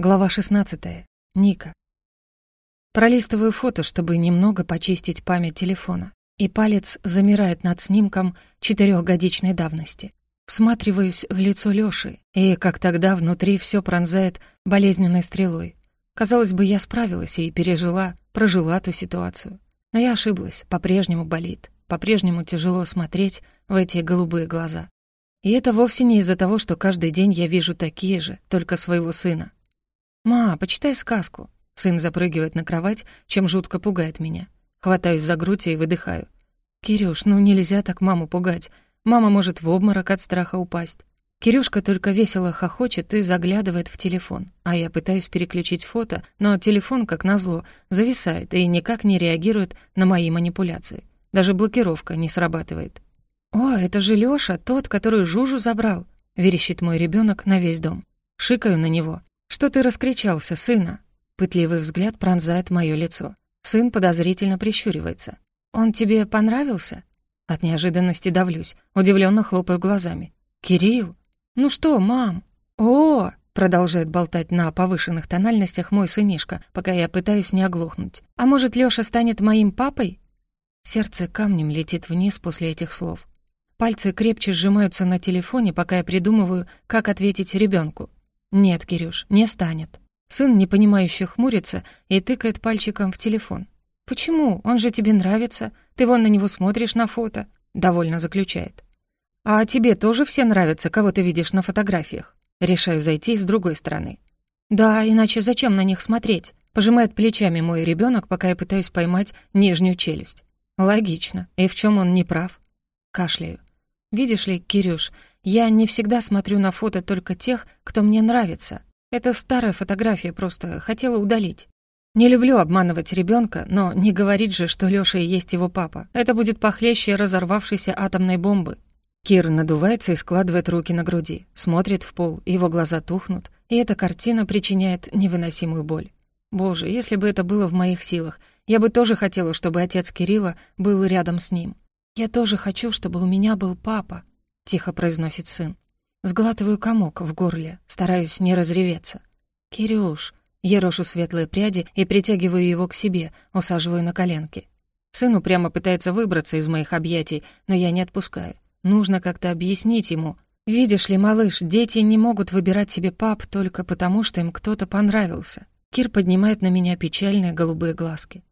Глава 16. Ника. Пролистываю фото, чтобы немного почистить память телефона, и палец замирает над снимком четырехгодичной давности. Всматриваюсь в лицо Лёши, и, как тогда, внутри все пронзает болезненной стрелой. Казалось бы, я справилась и пережила, прожила ту ситуацию. Но я ошиблась, по-прежнему болит, по-прежнему тяжело смотреть в эти голубые глаза. И это вовсе не из-за того, что каждый день я вижу такие же, только своего сына. «Ма, почитай сказку». Сын запрыгивает на кровать, чем жутко пугает меня. Хватаюсь за грудь и выдыхаю. «Кирюш, ну нельзя так маму пугать. Мама может в обморок от страха упасть». Кирюшка только весело хохочет и заглядывает в телефон, а я пытаюсь переключить фото, но телефон, как назло, зависает и никак не реагирует на мои манипуляции. Даже блокировка не срабатывает. «О, это же Лёша, тот, который Жужу забрал», — верещит мой ребёнок на весь дом. Шикаю на него. «Что ты раскричался, сына?» Пытливый взгляд пронзает моё лицо. Сын подозрительно прищуривается. «Он тебе понравился?» От неожиданности давлюсь, удивлённо хлопаю глазами. «Кирилл? Ну что, мам?» «О!» — продолжает болтать на повышенных тональностях мой сынишка, пока я пытаюсь не оглохнуть. «А может, Лёша станет моим папой?» Сердце камнем летит вниз после этих слов. Пальцы крепче сжимаются на телефоне, пока я придумываю, как ответить ребенку. «Нет, Кирюш, не станет». Сын непонимающе хмурится и тыкает пальчиком в телефон. «Почему? Он же тебе нравится. Ты вон на него смотришь на фото», — довольно заключает. «А тебе тоже все нравятся, кого ты видишь на фотографиях?» Решаю зайти с другой стороны. «Да, иначе зачем на них смотреть?» Пожимает плечами мой ребенок, пока я пытаюсь поймать нижнюю челюсть. Логично. И в чем он не прав? Кашляю. Видишь ли, Кирюш, я не всегда смотрю на фото только тех, кто мне нравится. Это старая фотография, просто хотела удалить. Не люблю обманывать ребенка, но не говорить же, что Лёша и есть его папа. Это будет похлеще разорвавшейся атомной бомбы. Кир надувается и складывает руки на груди, смотрит в пол, его глаза тухнут, и эта картина причиняет невыносимую боль. Боже, если бы это было в моих силах, я бы тоже хотела, чтобы отец Кирилла был рядом с ним. «Я тоже хочу, чтобы у меня был папа», — тихо произносит сын. Сглатываю комок в горле, стараюсь не разреветься. «Кирюш», — ерошу светлые пряди и притягиваю его к себе, усаживаю на коленки. Сыну прямо пытается выбраться из моих объятий, но я не отпускаю. Нужно как-то объяснить ему. «Видишь ли, малыш, дети не могут выбирать себе пап только потому, что им кто-то понравился». Кир поднимает на меня печальные голубые глазки.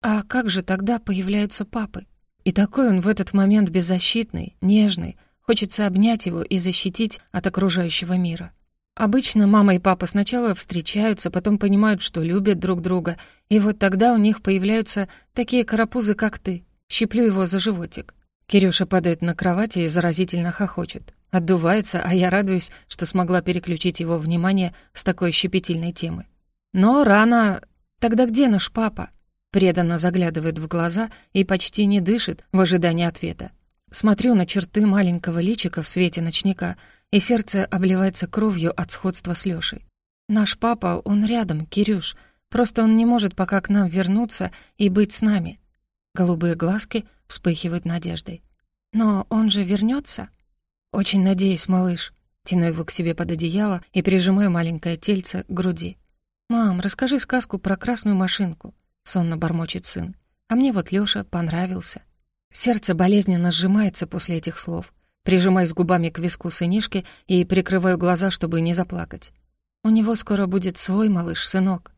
«А как же тогда появляются папы?» И такой он в этот момент беззащитный, нежный, хочется обнять его и защитить от окружающего мира. Обычно мама и папа сначала встречаются, потом понимают, что любят друг друга, и вот тогда у них появляются такие карапузы, как ты. Щиплю его за животик. Кирюша падает на кровати и заразительно хохочет. Отдувается, а я радуюсь, что смогла переключить его внимание с такой щепетильной темы. Но рано... Тогда где наш папа? Преданно заглядывает в глаза и почти не дышит в ожидании ответа. Смотрю на черты маленького личика в свете ночника, и сердце обливается кровью от сходства с Лёшей. Наш папа, он рядом, Кирюш, просто он не может пока к нам вернуться и быть с нами. Голубые глазки вспыхивают надеждой. Но он же вернется? Очень надеюсь, малыш. Тяну его к себе под одеяло и прижимаю маленькое тельце к груди. «Мам, расскажи сказку про красную машинку. — сонно бормочет сын. «А мне вот Лёша понравился». Сердце болезненно сжимается после этих слов. Прижимаюсь губами к виску сынишки и прикрываю глаза, чтобы не заплакать. «У него скоро будет свой малыш-сынок».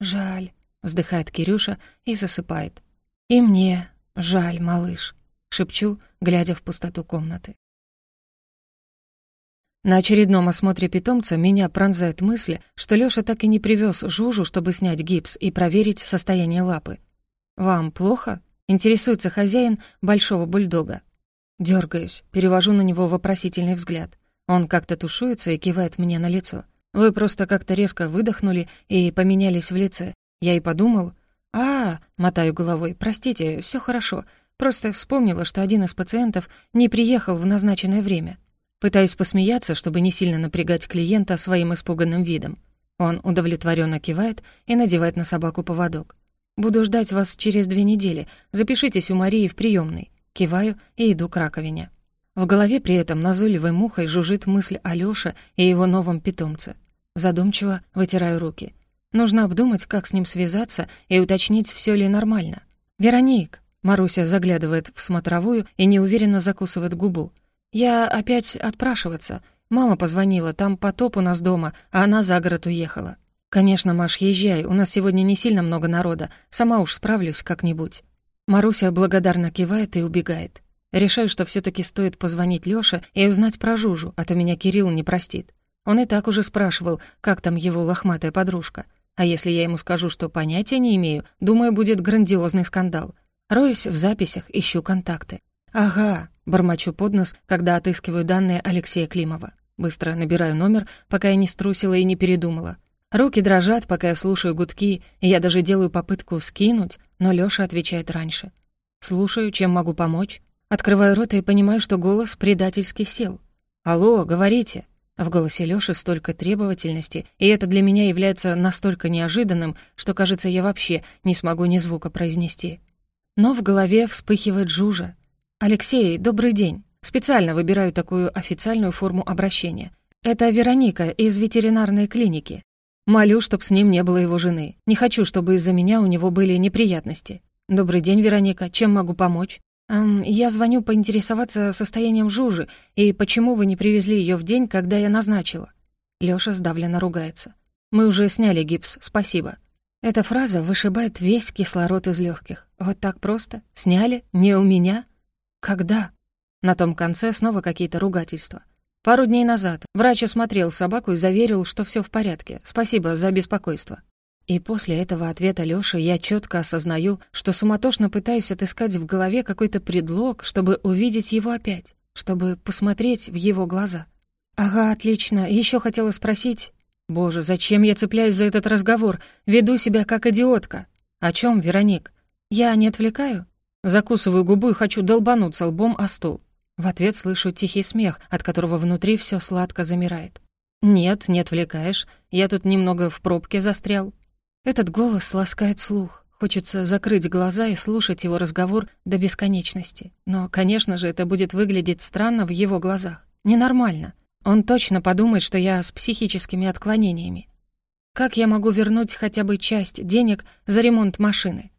«Жаль», — вздыхает Кирюша и засыпает. «И мне жаль, малыш», — шепчу, глядя в пустоту комнаты. На очередном осмотре питомца меня пронзает мысль, что Лёша так и не привёз Жужу, чтобы снять гипс и проверить состояние лапы. «Вам плохо?» — интересуется хозяин большого бульдога. Дёргаюсь, перевожу на него вопросительный взгляд. Он как-то тушуется и кивает мне на лицо. «Вы просто как-то резко выдохнули и поменялись в лице. Я и подумал...» «А, — мотаю головой, — простите, всё хорошо. Просто вспомнила, что один из пациентов не приехал в назначенное время». Пытаюсь посмеяться, чтобы не сильно напрягать клиента своим испуганным видом. Он удовлетворенно кивает и надевает на собаку поводок. «Буду ждать вас через две недели. Запишитесь у Марии в приемной. Киваю и иду к раковине. В голове при этом назойливой мухой жужжит мысль о Лёше и его новом питомце. Задумчиво вытираю руки. Нужно обдумать, как с ним связаться и уточнить, все ли нормально. «Вероник!» Маруся заглядывает в смотровую и неуверенно закусывает губу. «Я опять отпрашиваться. Мама позвонила, там потоп у нас дома, а она за город уехала». «Конечно, Маш, езжай, у нас сегодня не сильно много народа, сама уж справлюсь как-нибудь». Маруся благодарно кивает и убегает. Решаю, что все таки стоит позвонить Лёше и узнать про Жужу, а то меня Кирилл не простит. Он и так уже спрашивал, как там его лохматая подружка. А если я ему скажу, что понятия не имею, думаю, будет грандиозный скандал. Роюсь в записях, ищу контакты. «Ага», — бормочу под нос, когда отыскиваю данные Алексея Климова. Быстро набираю номер, пока я не струсила и не передумала. Руки дрожат, пока я слушаю гудки, и я даже делаю попытку скинуть, но Лёша отвечает раньше. Слушаю, чем могу помочь. Открываю рот и понимаю, что голос предательски сел. «Алло, говорите!» В голосе Лёши столько требовательности, и это для меня является настолько неожиданным, что, кажется, я вообще не смогу ни звука произнести. Но в голове вспыхивает жужа. «Алексей, добрый день. Специально выбираю такую официальную форму обращения. Это Вероника из ветеринарной клиники. Молю, чтоб с ним не было его жены. Не хочу, чтобы из-за меня у него были неприятности. Добрый день, Вероника. Чем могу помочь? Эм, я звоню поинтересоваться состоянием Жужи и почему вы не привезли ее в день, когда я назначила. Лёша сдавленно ругается. Мы уже сняли гипс, спасибо. Эта фраза вышибает весь кислород из легких. Вот так просто? Сняли? Не у меня? Когда? На том конце снова какие-то ругательства. Пару дней назад врач осмотрел собаку и заверил, что все в порядке. Спасибо за беспокойство. И после этого ответа Лёши я четко осознаю, что суматошно пытаюсь отыскать в голове какой-то предлог, чтобы увидеть его опять, чтобы посмотреть в его глаза. «Ага, отлично. Еще хотела спросить...» «Боже, зачем я цепляюсь за этот разговор? Веду себя как идиотка». «О чем, Вероник?» «Я не отвлекаю?» Закусываю губу и хочу долбануться лбом о стол. В ответ слышу тихий смех, от которого внутри все сладко замирает. «Нет, не отвлекаешь. Я тут немного в пробке застрял». Этот голос ласкает слух. Хочется закрыть глаза и слушать его разговор до бесконечности. Но, конечно же, это будет выглядеть странно в его глазах. Ненормально. Он точно подумает, что я с психическими отклонениями. Как я могу вернуть хотя бы часть денег за ремонт машины?